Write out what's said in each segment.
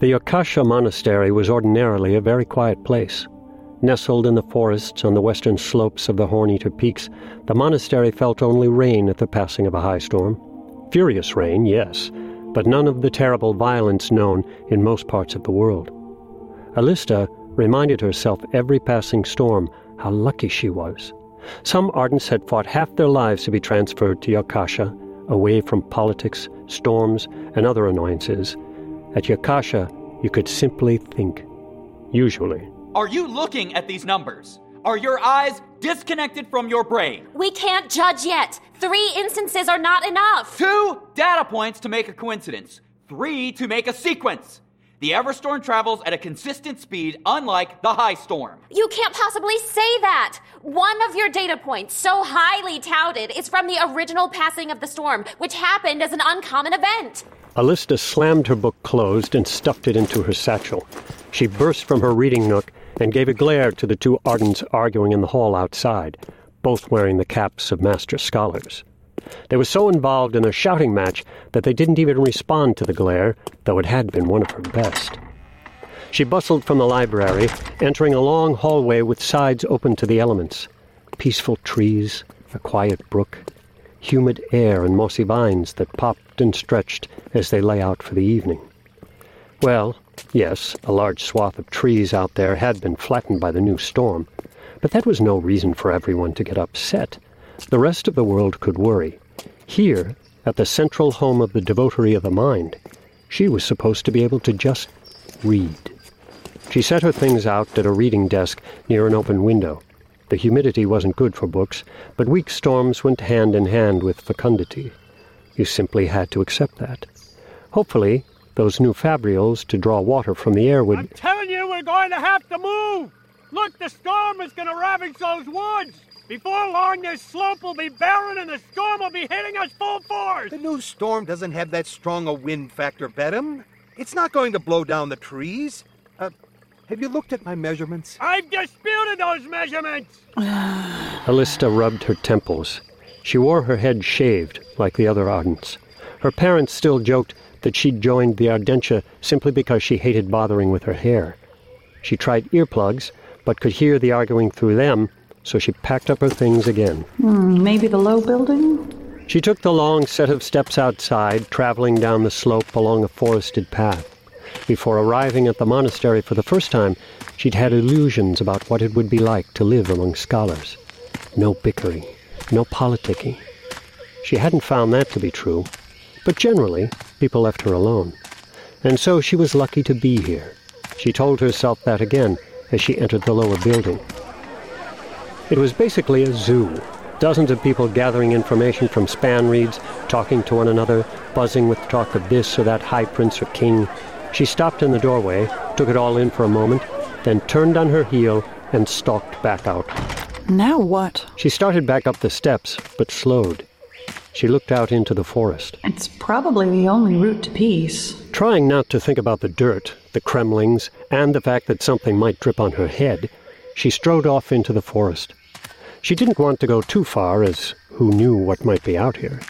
The Jokasha Monastery was ordinarily a very quiet place. Nestled in the forests on the western slopes of the Horneater Peaks, the monastery felt only rain at the passing of a high storm. Furious rain, yes, but none of the terrible violence known in most parts of the world. Ellista reminded herself every passing storm how lucky she was. Some Ardents had fought half their lives to be transferred to Jokasha, away from politics, storms, and other annoyances. At Jokasha, you could simply think. Usually. Are you looking at these numbers? Are your eyes disconnected from your brain? We can't judge yet. Three instances are not enough. Two data points to make a coincidence, three to make a sequence. The Everstorm travels at a consistent speed, unlike the High Storm. You can't possibly say that. One of your data points, so highly touted, is from the original passing of the storm, which happened as an uncommon event. Ellista slammed her book closed and stuffed it into her satchel. She burst from her reading nook and gave a glare to the two Ardents arguing in the hall outside, both wearing the caps of master scholars. They were so involved in their shouting match that they didn't even respond to the glare, though it had been one of her best. She bustled from the library, entering a long hallway with sides open to the elements. Peaceful trees, a quiet brook, humid air and mossy vines that popped and stretched as they lay out for the evening. Well, yes, a large swath of trees out there had been flattened by the new storm, but that was no reason for everyone to get upset. The rest of the world could worry. Here, at the central home of the devotee of the mind, she was supposed to be able to just read. She set her things out at a reading desk near an open window. The humidity wasn't good for books, but weak storms went hand in hand with fecundity. You simply had to accept that. Hopefully, those new fabrials to draw water from the air would. I'm telling you, we're going to have to move! Look, the storm is going to ravage those woods! Before long, this slope will be barren and the storm will be hitting us full force! The new storm doesn't have that strong a wind factor, Bedham. It's not going to blow down the trees. Uh, have you looked at my measurements? I've disputed those measurements! Ellista rubbed her temples. She wore her head shaved, like the other Ardents. Her parents still joked that she'd joined the Ardentia simply because she hated bothering with her hair. She tried earplugs, but could hear the arguing through them so she packed up her things again. Hmm, maybe the low building? She took the long set of steps outside, traveling down the slope along a forested path. Before arriving at the monastery for the first time, she'd had illusions about what it would be like to live among scholars. No bickering, no politicking. She hadn't found that to be true, but generally, people left her alone. And so she was lucky to be here. She told herself that again as she entered the lower building. It was basically a zoo. Dozens of people gathering information from spanreeds, talking to one another, buzzing with talk of this or that high prince or king. She stopped in the doorway, took it all in for a moment, then turned on her heel and stalked back out. Now what? She started back up the steps, but slowed. She looked out into the forest. It's probably the only route to peace. Trying not to think about the dirt, the cremlings, and the fact that something might drip on her head, she strode off into the forest. She didn't want to go too far, as who knew what might be out here.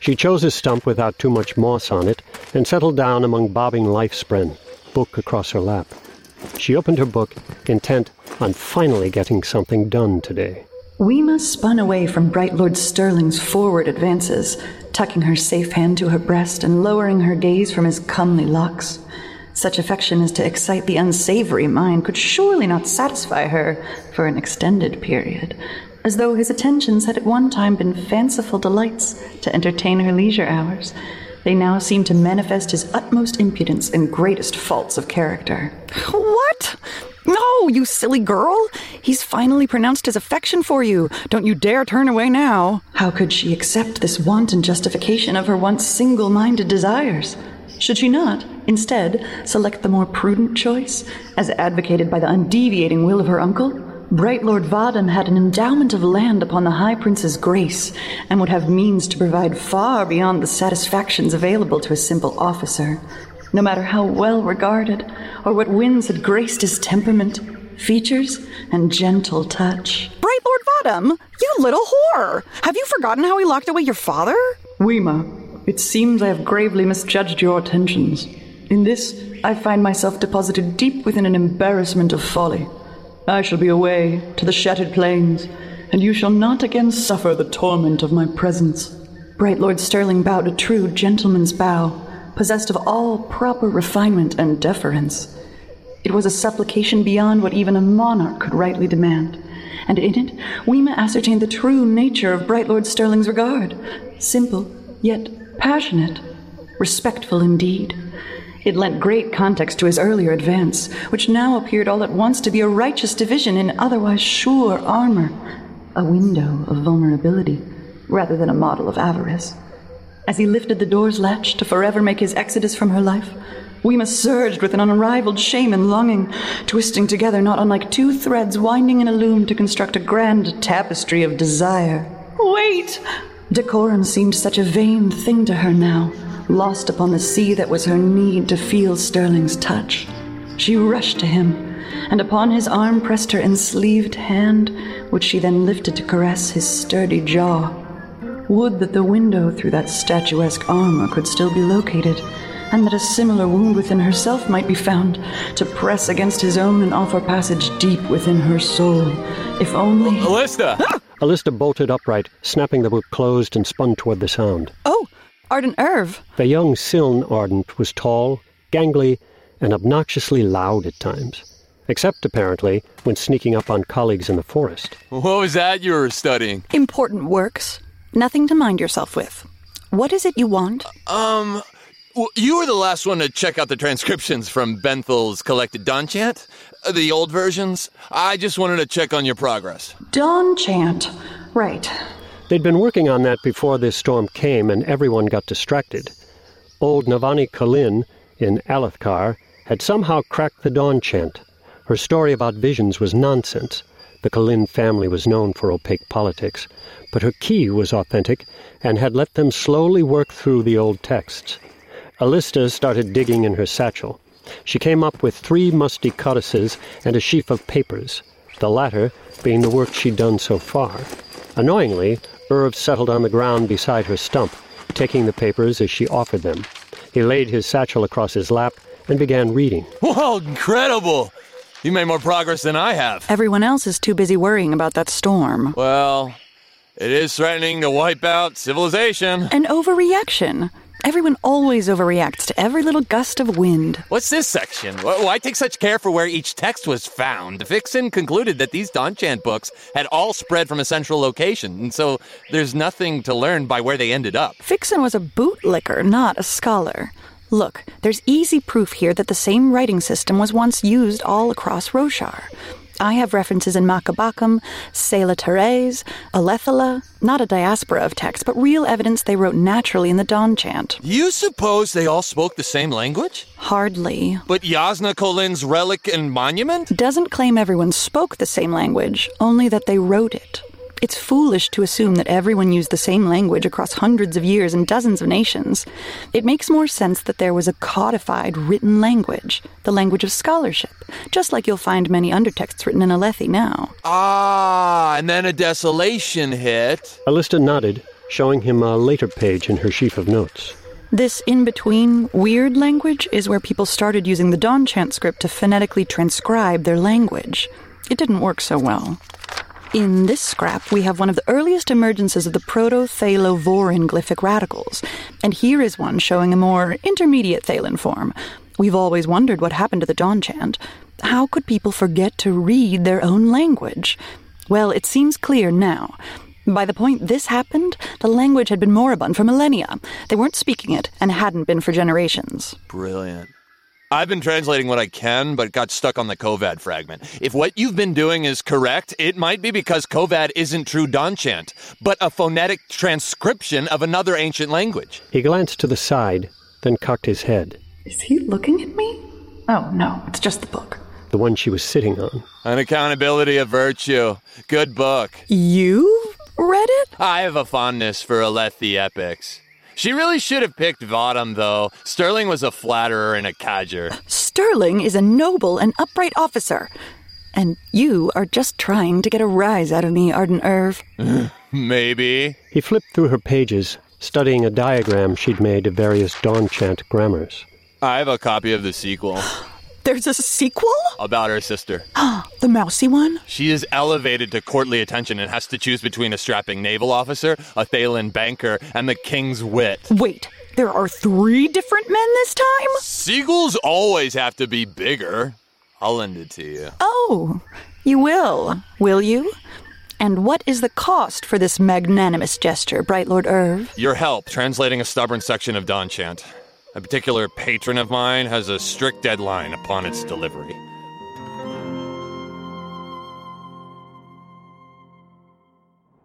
She chose a stump without too much moss on it and settled down among bobbing lifespren, book across her lap. She opened her book, intent on finally getting something done today. Weema spun away from Bright Lord Sterling's forward advances, tucking her safe hand to her breast and lowering her gaze from his comely locks. Such affection as to excite the unsavory mind could surely not satisfy her for an extended period, as though his attentions had at one time been fanciful delights to entertain her leisure hours. They now seem to manifest his utmost impudence and greatest faults of character. What? No, you silly girl! He's finally pronounced his affection for you. Don't you dare turn away now. How could she accept this wanton justification of her once single minded desires? Should she not, instead, select the more prudent choice, as advocated by the undeviating will of her uncle? Bright Lord Vaden had an endowment of land upon the High Prince's grace, and would have means to provide far beyond the satisfactions available to a simple officer, no matter how well regarded, or what winds had graced his temperament, features, and gentle touch. Bright Lord Vadam, you little whore! Have you forgotten how he locked away your father? Weema, it seems I have gravely misjudged your attentions. In this, I find myself deposited deep within an embarrassment of folly. I shall be away to the shattered plains, and you shall not again suffer the torment of my presence. Bright Lord Sterling bowed a true gentleman's bow, possessed of all proper refinement and deference. It was a supplication beyond what even a monarch could rightly demand, and in it Weema ascertained the true nature of Bright Lord Sterling's regard. Simple, yet passionate, respectful indeed. It lent great context to his earlier advance, which now appeared all at once to be a righteous division in otherwise sure armor, a window of vulnerability, rather than a model of avarice. As he lifted the door's latch to forever make his exodus from her life, Weema surged with an unrivaled shame and longing, twisting together not unlike two threads winding in a loom to construct a grand tapestry of desire. Wait! Decorum seemed such a vain thing to her now, lost upon the sea that was her need to feel Sterling's touch. She rushed to him, and upon his arm pressed her ensleeved hand, which she then lifted to caress his sturdy jaw. Would that the window through that statuesque armor could still be located, and that a similar wound within herself might be found to press against his own and offer passage deep within her soul. If only. Ellista! Ellista bolted upright, snapping the book closed and spun toward the sound. Oh, Ardent Urv. The young Siln Ardent was tall, gangly, and obnoxiously loud at times. Except, apparently, when sneaking up on colleagues in the forest. What was that you were studying? Important works. Nothing to mind yourself with. What is it you want? Um, well, you were the last one to check out the transcriptions from Benthel's collected Dawn Chant, uh, the old versions. I just wanted to check on your progress. Dawn chant. Right. They'd been working on that before this storm came, and everyone got distracted. Old Navani Kholin in Alethkar had somehow cracked the dawn chant. Her story about visions was nonsense. The Kholin family was known for opaque politics, but her key was authentic and had let them slowly work through the old texts. Ellista started digging in her satchel. She came up with three musty codices and a sheaf of papers, the latter being the work she'd done so far. Annoyingly, Urv settled on the ground beside her stump, taking the papers as she offered them. He laid his satchel across his lap and began reading. Whoa, incredible! You made more progress than I have. Everyone else is too busy worrying about that storm. Well, it is threatening to wipe out civilization. An overreaction. Everyone always overreacts to every little gust of wind. What's this section? Why take such care for where each text was found? Vixen concluded that these Dawnchant books had all spread from a central location, and so there's nothing to learn by where they ended up. Fixin was a bootlicker, not a scholar. Look, there's easy proof here that the same writing system was once used all across Roshar. I have references in Makabakam, Sela Therese, Alethala, not a diaspora of text, but real evidence they wrote naturally in the Dawn chant. You suppose they all spoke the same language? Hardly. But Jasnah Kholin's relic and monument? Doesn't claim everyone spoke the same language, only that they wrote it. It's foolish to assume that everyone used the same language across hundreds of years and dozens of nations. It makes more sense that there was a codified written language, the language of scholarship, just like you'll find many undertexts written in Alethi now. Ah, and then a desolation hit. Ellista nodded, showing him a later page in her sheaf of notes. This in between, weird language is where people started using the Dawn chant script to phonetically transcribe their language. It didn't work so well. In this scrap, we have one of the earliest emergences of the Proto-Thalo-Vorin glyphic radicals, and here is one showing a more intermediate Thaylen form. We've always wondered what happened to the Dawn chant. How could people forget to read their own language? Well, it seems clear now. By the point this happened, the language had been moribund for millennia. They weren't speaking it, and hadn't been for generations. Brilliant. I've been translating what I can, but got stuck on the Kovad fragment. If what you've been doing is correct, it might be because Kovad isn't true Dawnchant, but a phonetic transcription of another ancient language. He glanced to the side, then cocked his head. Is he looking at me? Oh, no, it's just the book. The one she was sitting on. An accountability of virtue. Good book. You read it? I have a fondness for Alethi epics. She really should have picked Vodham, though. Sterling was a flatterer and a cadger. Sterling is a noble and upright officer. And you are just trying to get a rise out of me, Arden Urv. Maybe. He flipped through her pages, studying a diagram she'd made of various dawn chant grammars. I have a copy of the sequel There's a sequel? about her sister. The mousy one? She is elevated to courtly attention and has to choose between a strapping naval officer, a Thaylen banker, and the king's wit. Wait, there are three different men this time? Seagulls always have to be bigger. I'll lend it to you. Oh, you will, will you? And what is the cost for this magnanimous gesture, Bright Lord Urv? Your help translating a stubborn section of Dawn Chant. A particular patron of mine has a strict deadline upon its delivery.